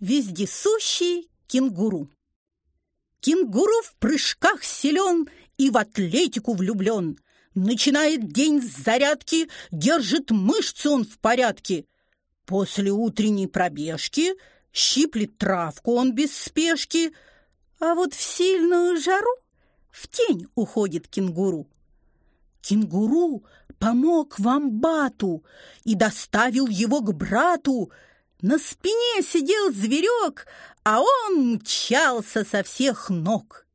Вездесущий кенгуру. Кенгуру в прыжках силен и в атлетику влюблен. Начинает день с зарядки, держит мышцы он в порядке. После утренней пробежки щиплет травку он без спешки, а вот в сильную жару в тень уходит кенгуру. Кенгуру помог вамбату и доставил его к брату, на спине сидел зверек, а он мчался со всех ног.